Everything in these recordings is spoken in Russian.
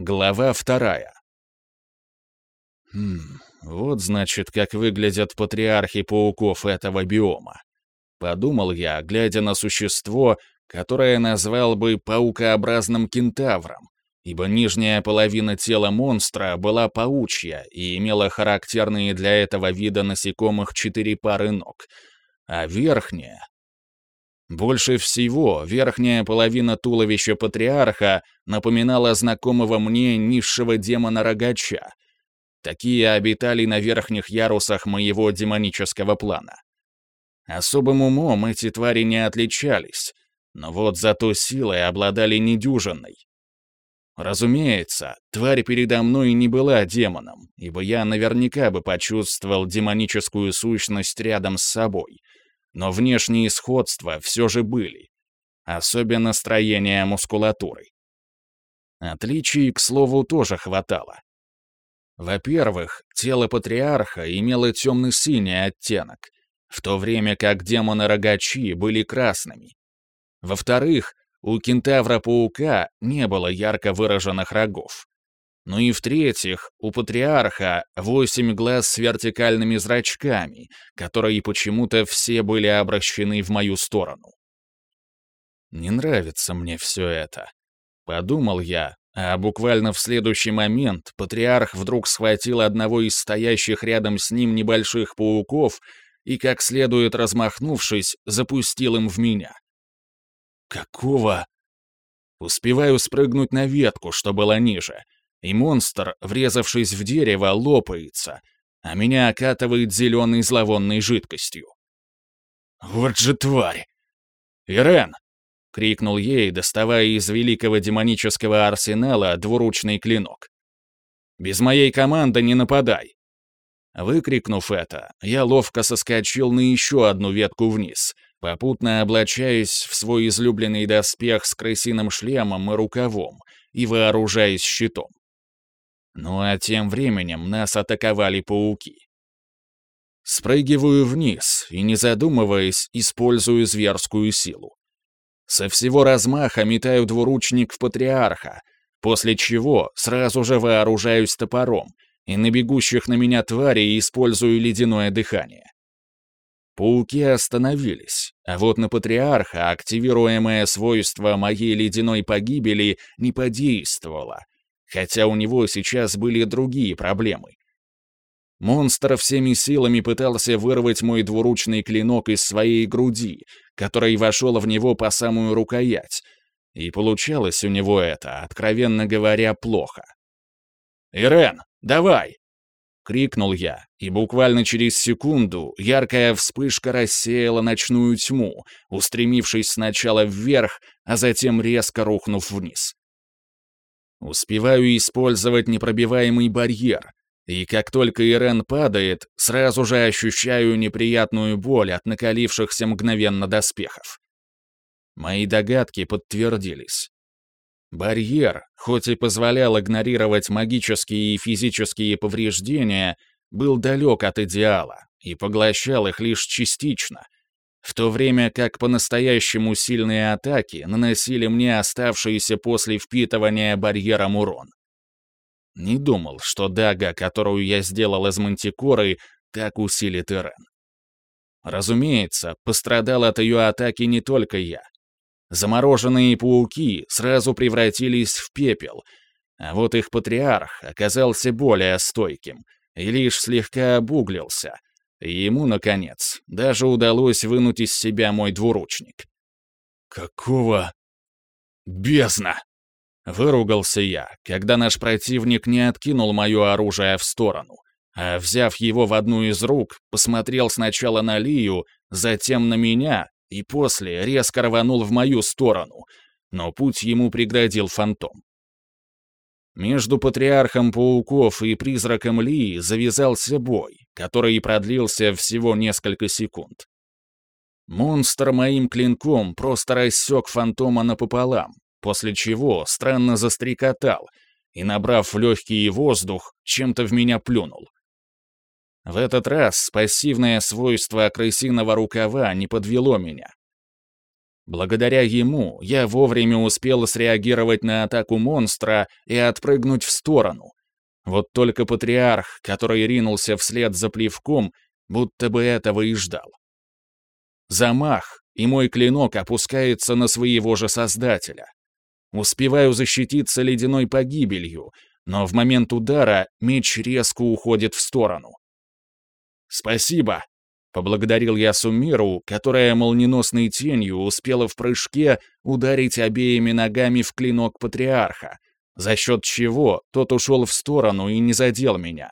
Глава вторая. Хм, вот значит, как выглядят патриархи пауков этого биома. Подумал я, глядя на существо, которое назвал бы паукообразным кентавром, ибо нижняя половина тела монстра была паучья и имела характерные для этого вида насекомых четыре пары ног, а верхняя больше всего верхняя половина туловища патриарха напоминала знакомого мне низшего демона-рогача. Такие обитали на верхних ярусах моего демонического плана. Особым умом эти твари не отличались, но вот зато силой обладали недюжинной. Разумеется, тварь передо мной не была демоном, ибо я наверняка бы почувствовал демоническую сущность рядом с собой — но внешние сходства все же были, особенно строение мускулатуры. Отличий, к слову, тоже хватало. Во-первых, тело патриарха имело темно-синий оттенок, в то время как демоны-рогачи были красными. Во-вторых, у кентавра-паука не было ярко выраженных рогов. Ну и в-третьих, у патриарха восемь глаз с вертикальными зрачками, которые почему-то все были обращены в мою сторону. Не нравится мне все это. Подумал я, а буквально в следующий момент патриарх вдруг схватил одного из стоящих рядом с ним небольших пауков и, как следует размахнувшись, запустил им в меня. Какого? Успеваю спрыгнуть на ветку, что была ниже — и монстр, врезавшись в дерево, лопается, а меня окатывает зеленой зловонной жидкостью. «Вот же тварь!» «Ирен!» — крикнул ей, доставая из великого демонического арсенала двуручный клинок. «Без моей команды не нападай!» Выкрикнув это, я ловко соскочил на еще одну ветку вниз, попутно облачаясь в свой излюбленный доспех с крысиным шлемом и рукавом и вооружаясь щитом. Ну а тем временем нас атаковали пауки. Спрыгиваю вниз и, не задумываясь, использую зверскую силу. Со всего размаха метаю двуручник в патриарха, после чего сразу же вооружаюсь топором и на бегущих на меня тварей использую ледяное дыхание. Пауки остановились, а вот на патриарха активируемое свойство моей ледяной погибели не подействовало — хотя у него сейчас были другие проблемы. Монстр всеми силами пытался вырвать мой двуручный клинок из своей груди, который вошел в него по самую рукоять, и получалось у него это, откровенно говоря, плохо. «Ирен, давай!» — крикнул я, и буквально через секунду яркая вспышка рассеяла ночную тьму, устремившись сначала вверх, а затем резко рухнув вниз. Успеваю использовать непробиваемый барьер, и как только Ирен падает, сразу же ощущаю неприятную боль от накалившихся мгновенно доспехов. Мои догадки подтвердились. Барьер, хоть и позволял игнорировать магические и физические повреждения, был далек от идеала и поглощал их лишь частично — в то время как по-настоящему сильные атаки наносили мне оставшиеся после впитывания барьером урон. Не думал, что дага, которую я сделал из мантикоры, так усилит Ирен. Разумеется, пострадал от ее атаки не только я. Замороженные пауки сразу превратились в пепел, а вот их патриарх оказался более стойким и лишь слегка обуглился, ему, наконец, даже удалось вынуть из себя мой двуручник. «Какого... бездна!» Выругался я, когда наш противник не откинул мое оружие в сторону, а, взяв его в одну из рук, посмотрел сначала на Лию, затем на меня и после резко рванул в мою сторону, но путь ему преградил фантом. Между патриархом пауков и призраком Ли завязался бой, который продлился всего несколько секунд. Монстр моим клинком просто рассек фантома напополам, после чего странно застрекотал и, набрав в легкий воздух, чем-то в меня плюнул. В этот раз пассивное свойство крысиного рукава не подвело меня. Благодаря ему я вовремя успел среагировать на атаку монстра и отпрыгнуть в сторону. Вот только патриарх, который ринулся вслед за плевком, будто бы этого и ждал. Замах, и мой клинок опускается на своего же создателя. Успеваю защититься ледяной погибелью, но в момент удара меч резко уходит в сторону. «Спасибо!» — поблагодарил я Сумиру, которая молниеносной тенью успела в прыжке ударить обеими ногами в клинок патриарха, за счет чего тот ушел в сторону и не задел меня.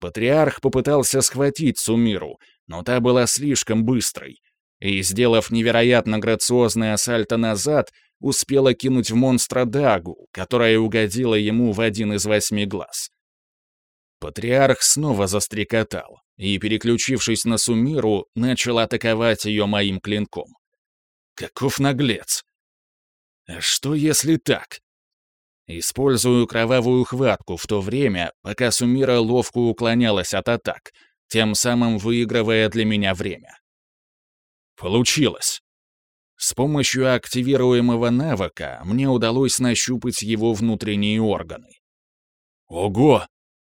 Патриарх попытался схватить Сумиру, но та была слишком быстрой, и, сделав невероятно грациозное сальто назад, успела кинуть в монстра дагу, которая угодила ему в один из восьми глаз. Патриарх снова застрекотал и, переключившись на Сумиру, начал атаковать ее моим клинком. Каков наглец! А что если так? Использую кровавую хватку в то время, пока Сумира ловко уклонялась от атак, тем самым выигрывая для меня время. Получилось. С помощью активируемого навыка мне удалось нащупать его внутренние органы. Ого!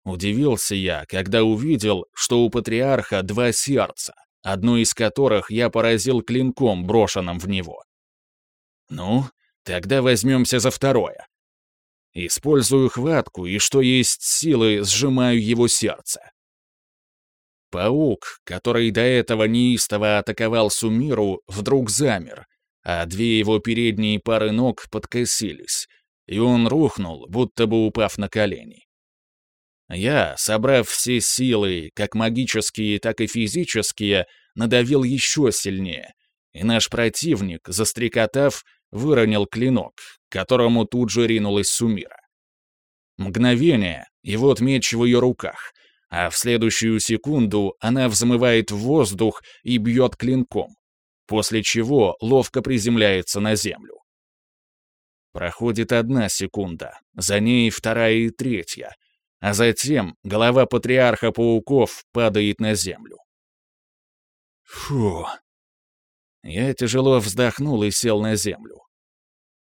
Удивился я, когда увидел, что у патриарха два сердца, одно из которых я поразил клинком, брошенным в него. Ну, тогда возьмемся за второе. Использую хватку и, что есть силы, сжимаю его сердце. Паук, который до этого неистово атаковал Сумиру, вдруг замер, а две его передние пары ног подкосились, и он рухнул, будто бы упав на колени. Я, собрав все силы, как магические, так и физические, надавил еще сильнее, и наш противник, застрекотав, выронил клинок, к которому тут же ринулась Сумира. Мгновение, и вот меч в ее руках, а в следующую секунду она взмывает в воздух и бьет клинком, после чего ловко приземляется на землю. Проходит одна секунда, за ней вторая и третья, а затем голова патриарха пауков падает на землю. Фу. Я тяжело вздохнул и сел на землю.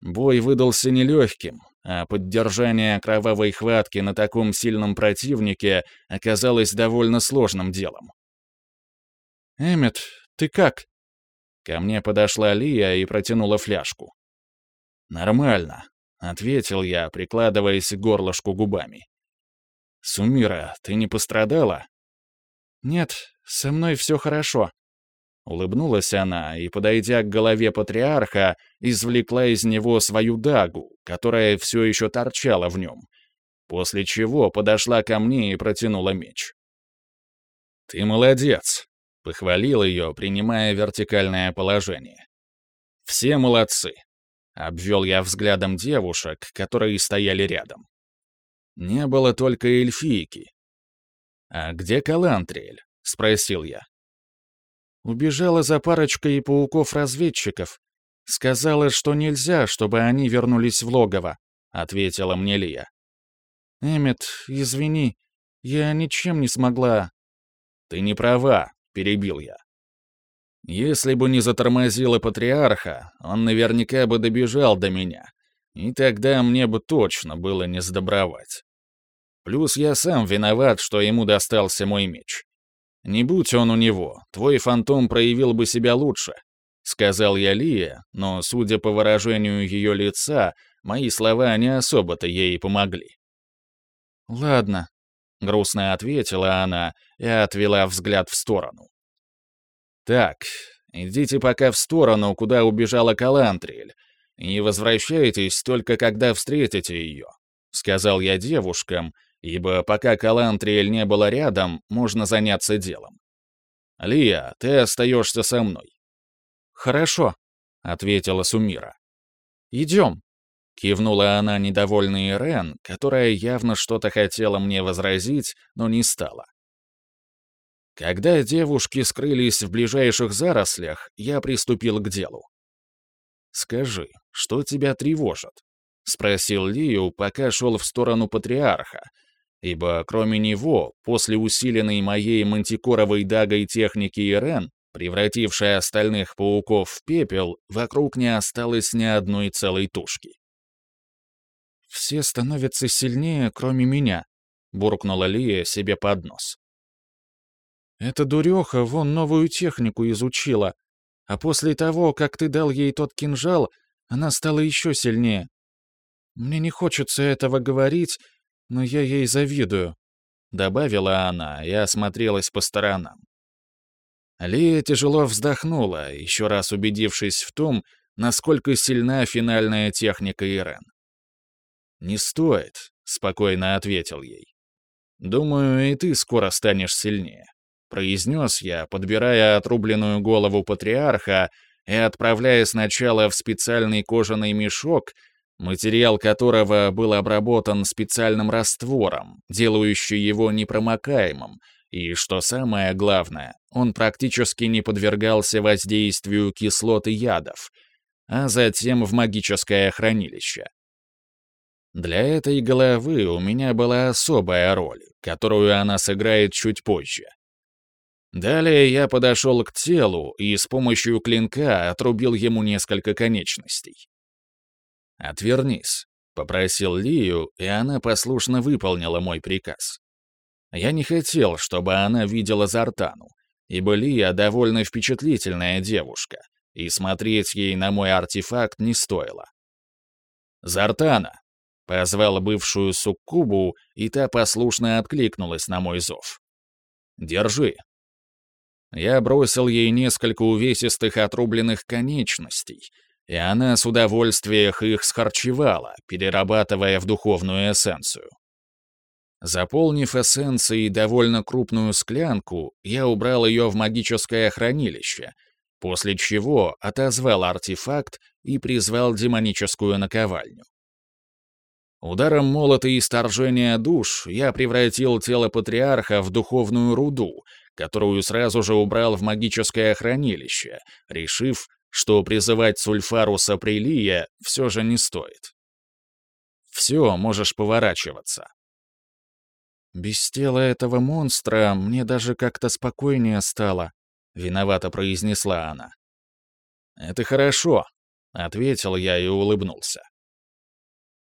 Бой выдался нелегким, а поддержание кровавой хватки на таком сильном противнике оказалось довольно сложным делом. «Эммет, ты как?» Ко мне подошла Лия и протянула фляжку. «Нормально», — ответил я, прикладываясь к горлышку губами. «Сумира, ты не пострадала?» «Нет, со мной все хорошо». Улыбнулась она и, подойдя к голове патриарха, извлекла из него свою дагу, которая все еще торчала в нем, после чего подошла ко мне и протянула меч. «Ты молодец», Похвалил ее, принимая вертикальное положение. «Все молодцы!» — обвел я взглядом девушек, которые стояли рядом. Не было только эльфийки. «А где Калантриэль?» — спросил я. Убежала за парочкой пауков-разведчиков. Сказала, что нельзя, чтобы они вернулись в логово, — ответила мне Лия. «Эммет, извини, я ничем не смогла...» «Ты не права», перебил я. Если бы не затормозила патриарха, он наверняка бы добежал до меня, и тогда мне бы точно было не сдобровать. Плюс я сам виноват, что ему достался мой меч. Не будь он у него, твой фантом проявил бы себя лучше, сказал я Лия, но, судя по выражению ее лица, мои слова не особо-то ей помогли. «Ладно», — грустно ответила она и отвела взгляд в сторону. «Так, идите пока в сторону, куда убежала Калантриэль, и возвращайтесь только когда встретите ее», — сказал я девушкам, ибо пока Калантриэль не было рядом, можно заняться делом. «Лия, ты остаешься со мной». «Хорошо», — ответила Сумира. «Идем». Кивнула она недовольной Ирен, которая явно что-то хотела мне возразить, но не стала. Когда девушки скрылись в ближайших зарослях, я приступил к делу. «Скажи, что тебя тревожит?» — спросил Лию, пока шел в сторону патриарха, ибо кроме него, после усиленной моей мантикоровой дагой техники Ирен, Превратившая остальных пауков в пепел, вокруг не осталось ни одной целой тушки. «Все становятся сильнее, кроме меня», — буркнула Лия себе под нос. «Эта дуреха вон новую технику изучила, а после того, как ты дал ей тот кинжал, она стала еще сильнее. Мне не хочется этого говорить, но я ей завидую», — добавила она и осмотрелась по сторонам. Лия тяжело вздохнула, еще раз убедившись в том, насколько сильна финальная техника Ирен. «Не стоит», — спокойно ответил ей. «Думаю, и ты скоро станешь сильнее», — произнес я, подбирая отрубленную голову патриарха и отправляя сначала в специальный кожаный мешок, материал которого был обработан специальным раствором, делающий его непромокаемым, и, что самое главное, он практически не подвергался воздействию кислот и ядов, а затем в магическое хранилище. Для этой головы у меня была особая роль, которую она сыграет чуть позже. Далее я подошел к телу и с помощью клинка отрубил ему несколько конечностей. «Отвернись», — попросил Лию, и она послушно выполнила мой приказ. Я не хотел, чтобы она видела Зартану, ибо Лия довольно впечатлительная девушка, и смотреть ей на мой артефакт не стоило. «Зартана!» — позвал бывшую суккубу, и та послушно откликнулась на мой зов. «Держи!» Я бросил ей несколько увесистых отрубленных конечностей, и она с удовольствием их схарчевала, перерабатывая в духовную эссенцию. Заполнив эссенцией довольно крупную склянку, я убрал ее в магическое хранилище, после чего отозвал артефакт и призвал демоническую наковальню. Ударом молота и сторжения душ я превратил тело патриарха в духовную руду, которую сразу же убрал в магическое хранилище, решив, что призывать Сульфаруса Прилия все же не стоит. «Все, можешь поворачиваться», «Без тела этого монстра мне даже как-то спокойнее стало», — виновато произнесла она. «Это хорошо», — ответил я и улыбнулся.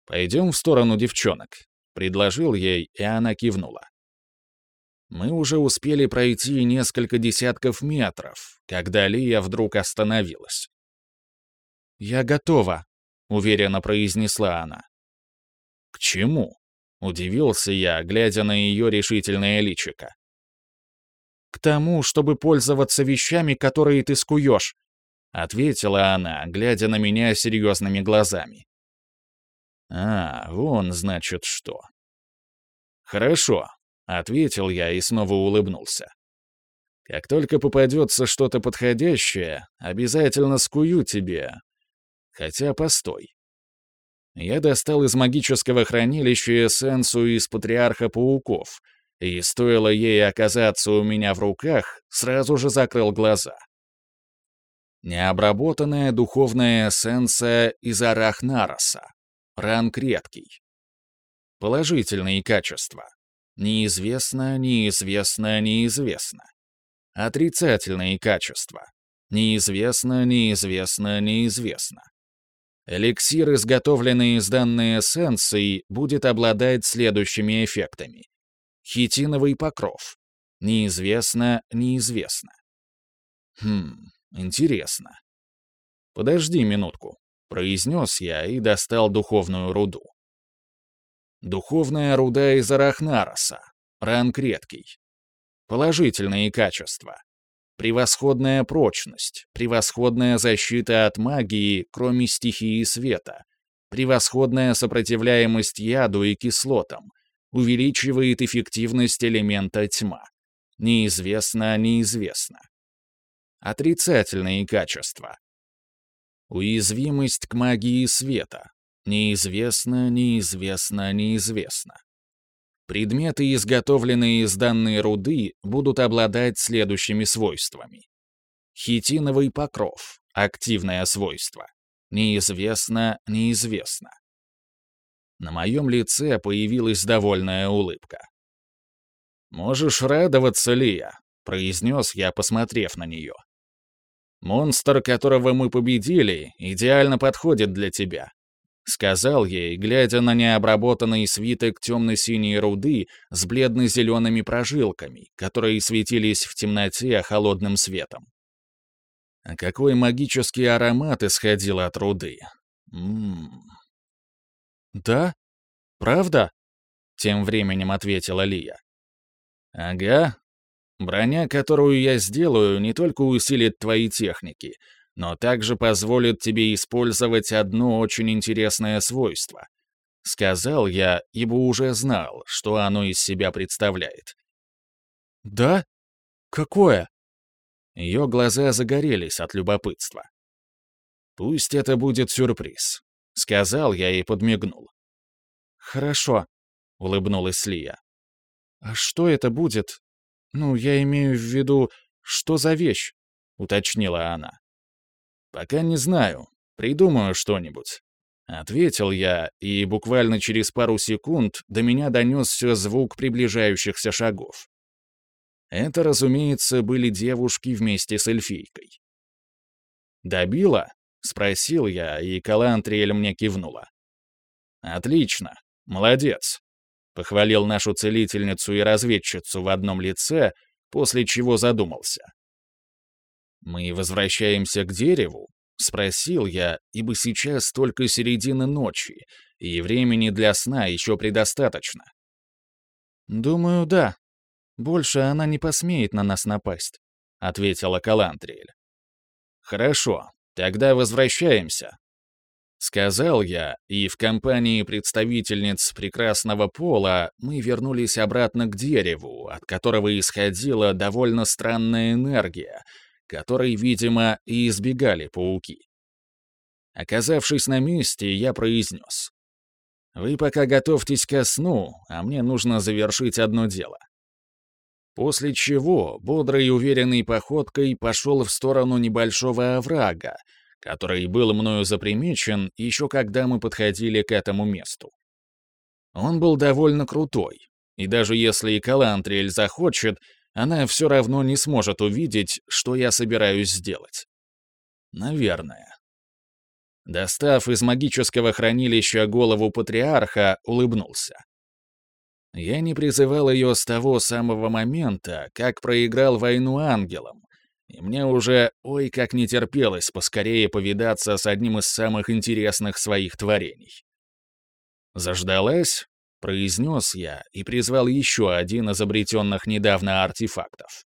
«Пойдем в сторону девчонок», — предложил ей, и она кивнула. Мы уже успели пройти несколько десятков метров, когда Лия вдруг остановилась. «Я готова», — уверенно произнесла она. «К чему?» Удивился я, глядя на ее решительное личико. «К тому, чтобы пользоваться вещами, которые ты скуешь», — ответила она, глядя на меня серьезными глазами. «А, вон, значит, что». «Хорошо», — ответил я и снова улыбнулся. «Как только попадется что-то подходящее, обязательно скую тебе. Хотя, постой. Я достал из магического хранилища эссенцию из Патриарха Пауков, и стоило ей оказаться у меня в руках, сразу же закрыл глаза. Необработанная духовная эссенция из Арахнароса. Ранг редкий. Положительные качества. Неизвестно, неизвестно, неизвестно. Отрицательные качества. Неизвестно, неизвестно, неизвестно. Эликсир, изготовленный из данной эссенции, будет обладать следующими эффектами. Хитиновый покров. Неизвестно, неизвестно. Хм, интересно. Подожди минутку, произнес я и достал духовную руду. Духовная руда из Арахнароса. Ранг редкий. Положительные качества. Превосходная прочность, превосходная защита от магии, кроме стихии света, превосходная сопротивляемость яду и кислотам, увеличивает эффективность элемента тьма. Неизвестно, неизвестно. Отрицательные качества. Уязвимость к магии света. Неизвестно, неизвестно, неизвестно. Предметы, изготовленные из данной руды, будут обладать следующими свойствами. Хитиновый покров — активное свойство. Неизвестно, неизвестно. На моем лице появилась довольная улыбка. «Можешь радоваться, Лия», — произнес я, посмотрев на нее. Монстр, которого мы победили, идеально подходит для тебя. — сказал ей, глядя на необработанный свиток темно-синей руды с бледно-зелеными прожилками, которые светились в темноте холодным светом. А какой магический аромат исходил от руды. Ммм. «Да? Правда?» — тем временем ответила Лия. «Ага. Броня, которую я сделаю, не только усилит твои техники, но также позволит тебе использовать одно очень интересное свойство. Сказал я, ибо уже знал, что оно из себя представляет. «Да? Какое?» Ее глаза загорелись от любопытства. «Пусть это будет сюрприз», — сказал я и подмигнул. «Хорошо», — улыбнулась Лия. «А что это будет? Ну, я имею в виду, что за вещь?» — уточнила она. «Пока не знаю. Придумаю что-нибудь». Ответил я, и буквально через пару секунд до меня донесся звук приближающихся шагов. Это, разумеется, были девушки вместе с эльфийкой. «Добила?» — спросил я, и Калантриэль мне кивнула. «Отлично. Молодец», — похвалил нашу целительницу и разведчицу в одном лице, после чего задумался. «Мы возвращаемся к дереву?» — спросил я, ибо сейчас только середина ночи, и времени для сна еще предостаточно. «Думаю, да. Больше она не посмеет на нас напасть», — ответила Калантриэль. «Хорошо, тогда возвращаемся», — сказал я, и в компании представительниц прекрасного пола мы вернулись обратно к дереву, от которого исходила довольно странная энергия — которой, видимо, и избегали пауки. Оказавшись на месте, я произнес. «Вы пока готовьтесь ко сну, а мне нужно завершить одно дело». После чего бодрой и уверенной походкой пошел в сторону небольшого оврага, который был мною запримечен еще когда мы подходили к этому месту. Он был довольно крутой, и даже если и Калантриэль захочет, она все равно не сможет увидеть, что я собираюсь сделать. Наверное. Достав из магического хранилища голову патриарха, улыбнулся. Я не призывал ее с того самого момента, как проиграл войну ангелам, и мне уже ой как не терпелось поскорее повидаться с одним из самых интересных своих творений. Заждалась, произнес я и призвал еще один из обретенных недавно артефактов.